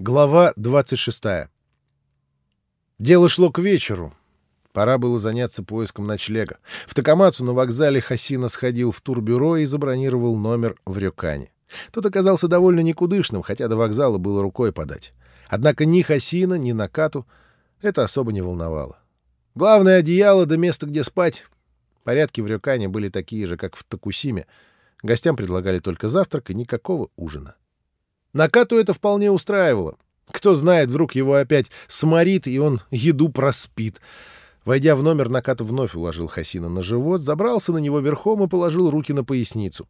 Глава 26. Дело шло к вечеру. Пора было заняться поиском ночлега. В Такамацу на вокзале Хасина сходил в турбюро и забронировал номер в Рюкане. Тот оказался довольно никудышным, хотя до вокзала было рукой подать. Однако ни Хасина, ни Накату это особо не волновало. Главное — одеяло да место, где спать. Порядки в Рюкане были такие же, как в Токусиме. Гостям предлагали только завтрак и никакого ужина. Накату это вполне устраивало. Кто знает, вдруг его опять сморит, и он еду проспит. Войдя в номер, Накату вновь уложил Хасина на живот, забрался на него верхом и положил руки на поясницу.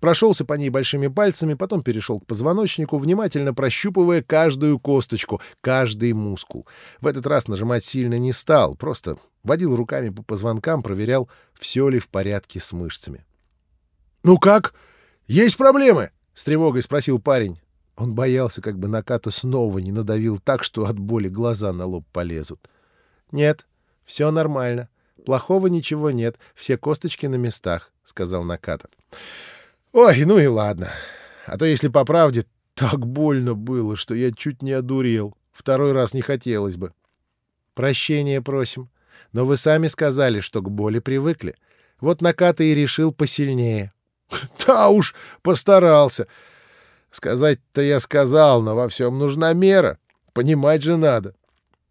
Прошелся по ней большими пальцами, потом перешел к позвоночнику, внимательно прощупывая каждую косточку, каждый мускул. В этот раз нажимать сильно не стал, просто водил руками по позвонкам, проверял, все ли в порядке с мышцами. «Ну как? Есть проблемы?» — с тревогой спросил парень. Он боялся, как бы Наката снова не надавил так, что от боли глаза на лоб полезут. «Нет, все нормально. Плохого ничего нет. Все косточки на местах», — сказал Наката. «Ой, ну и ладно. А то, если по правде, так больно было, что я чуть не одурел. Второй раз не хотелось бы». «Прощения просим. Но вы сами сказали, что к боли привыкли. Вот Наката и решил посильнее». «Да уж, постарался». Сказать-то я сказал, но во всем нужна мера. Понимать же надо.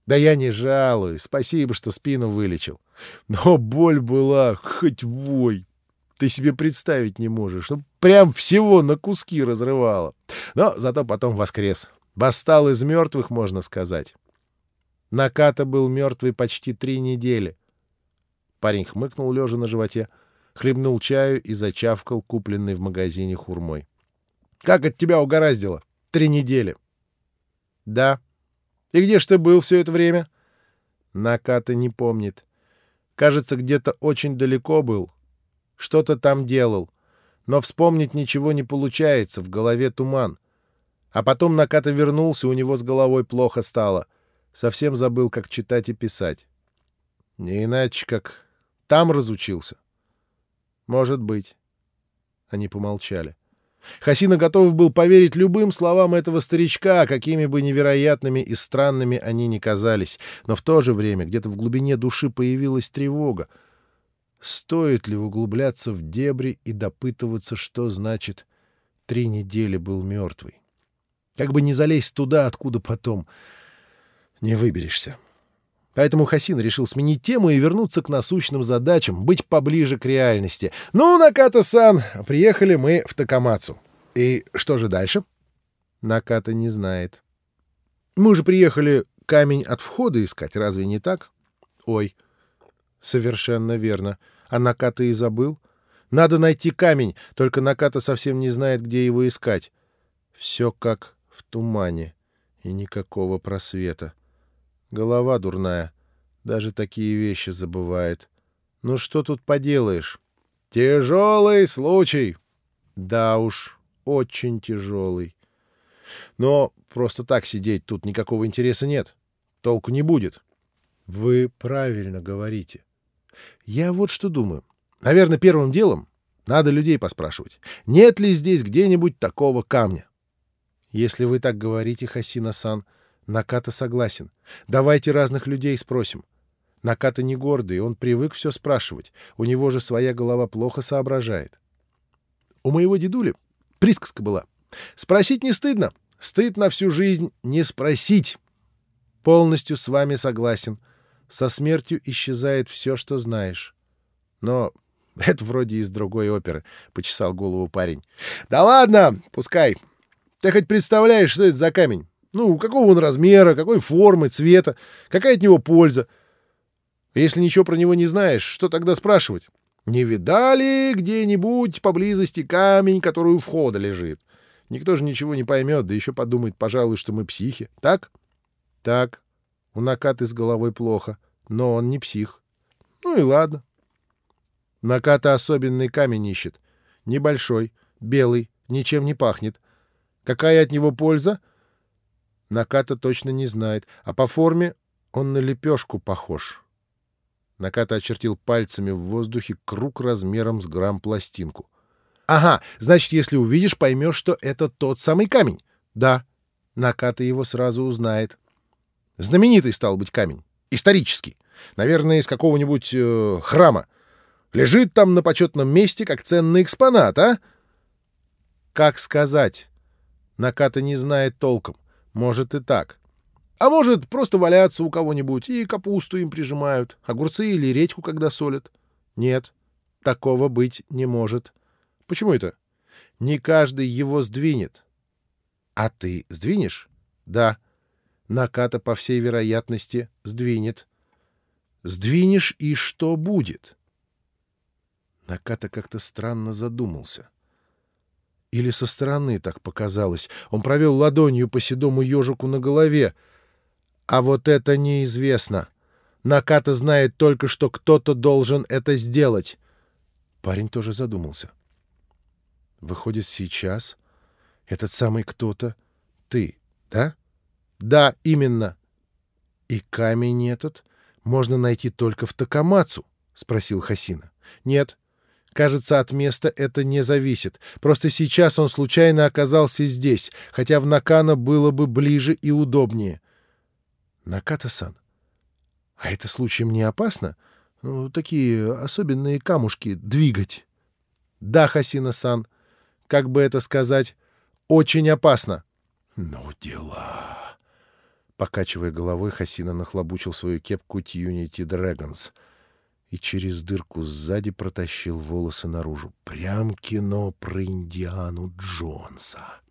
Да я не жалуюсь. Спасибо, что спину вылечил. Но боль была хоть вой. Ты себе представить не можешь. Ну, прям всего на куски разрывало. Но зато потом воскрес. Восстал из мертвых, можно сказать. Наката был мертвый почти три недели. Парень хмыкнул, лежа на животе, хлебнул чаю и зачавкал купленный в магазине хурмой. Как от тебя угораздило? Три недели. Да. И где ж ты был все это время? Наката не помнит. Кажется, где-то очень далеко был. Что-то там делал. Но вспомнить ничего не получается, в голове туман. А потом Наката вернулся, у него с головой плохо стало. Совсем забыл, как читать и писать. Не иначе, как там разучился. Может быть. Они помолчали. — Хасина готов был поверить любым словам этого старичка, какими бы невероятными и странными они ни казались, но в то же время где-то в глубине души появилась тревога. Стоит ли углубляться в дебри и допытываться, что значит «три недели был мертвый»? Как бы не залезть туда, откуда потом не выберешься. Поэтому Хасин решил сменить тему и вернуться к насущным задачам, быть поближе к реальности. «Ну, Наката-сан, приехали мы в Такамацу. И что же дальше?» Наката не знает. «Мы же приехали камень от входа искать, разве не так?» «Ой, совершенно верно. А Наката и забыл. Надо найти камень, только Наката совсем не знает, где его искать. Все как в тумане, и никакого просвета». Голова дурная. Даже такие вещи забывает. Ну что тут поделаешь? Тяжелый случай. Да уж, очень тяжелый. Но просто так сидеть тут никакого интереса нет. Толку не будет. Вы правильно говорите. Я вот что думаю. Наверное, первым делом надо людей поспрашивать. Нет ли здесь где-нибудь такого камня? Если вы так говорите, Хасина-сан, — Наката согласен. Давайте разных людей спросим. Наката не гордый, он привык все спрашивать. У него же своя голова плохо соображает. У моего дедули присказка была. Спросить не стыдно. Стыд на всю жизнь не спросить. Полностью с вами согласен. Со смертью исчезает все, что знаешь. Но это вроде из другой оперы, — почесал голову парень. — Да ладно, пускай. Ты хоть представляешь, что это за камень? Ну, какого он размера, какой формы, цвета, какая от него польза. Если ничего про него не знаешь, что тогда спрашивать? Не видали где-нибудь поблизости камень, который у входа лежит? Никто же ничего не поймет, да еще подумает, пожалуй, что мы психи. Так? Так. У Накаты с головой плохо, но он не псих. Ну и ладно. Наката особенный камень ищет. Небольшой, белый, ничем не пахнет. Какая от него польза? — Наката точно не знает, а по форме он на лепешку похож. Наката очертил пальцами в воздухе круг размером с грамм-пластинку. — Ага, значит, если увидишь, поймешь, что это тот самый камень. — Да. — Наката его сразу узнает. Знаменитый стал быть камень. Исторический. Наверное, из какого-нибудь э, храма. Лежит там на почетном месте, как ценный экспонат, а? Как сказать? Наката не знает толком. Может и так. А может, просто валяться у кого-нибудь и капусту им прижимают, огурцы или редьку, когда солят. Нет, такого быть не может. Почему это? Не каждый его сдвинет. А ты сдвинешь? Да. Наката, по всей вероятности, сдвинет. Сдвинешь, и что будет? Наката как-то странно задумался. Или со стороны так показалось. Он провел ладонью по седому ежику на голове. А вот это неизвестно. Наката знает только, что кто-то должен это сделать. Парень тоже задумался. Выходит, сейчас этот самый кто-то ты, да? Да, именно. И камень этот можно найти только в Такамацу, спросил Хасина. Нет, Кажется, от места это не зависит. Просто сейчас он случайно оказался здесь, хотя в Накана было бы ближе и удобнее. Наката-сан, а это случаем не опасно? Ну, такие особенные камушки двигать. Да, Хасина-сан, как бы это сказать, очень опасно. Ну, дела. Покачивая головой, Хасина нахлобучил свою кепку Тьюнити Дрэгонс — и через дырку сзади протащил волосы наружу. Прям кино про Индиану Джонса.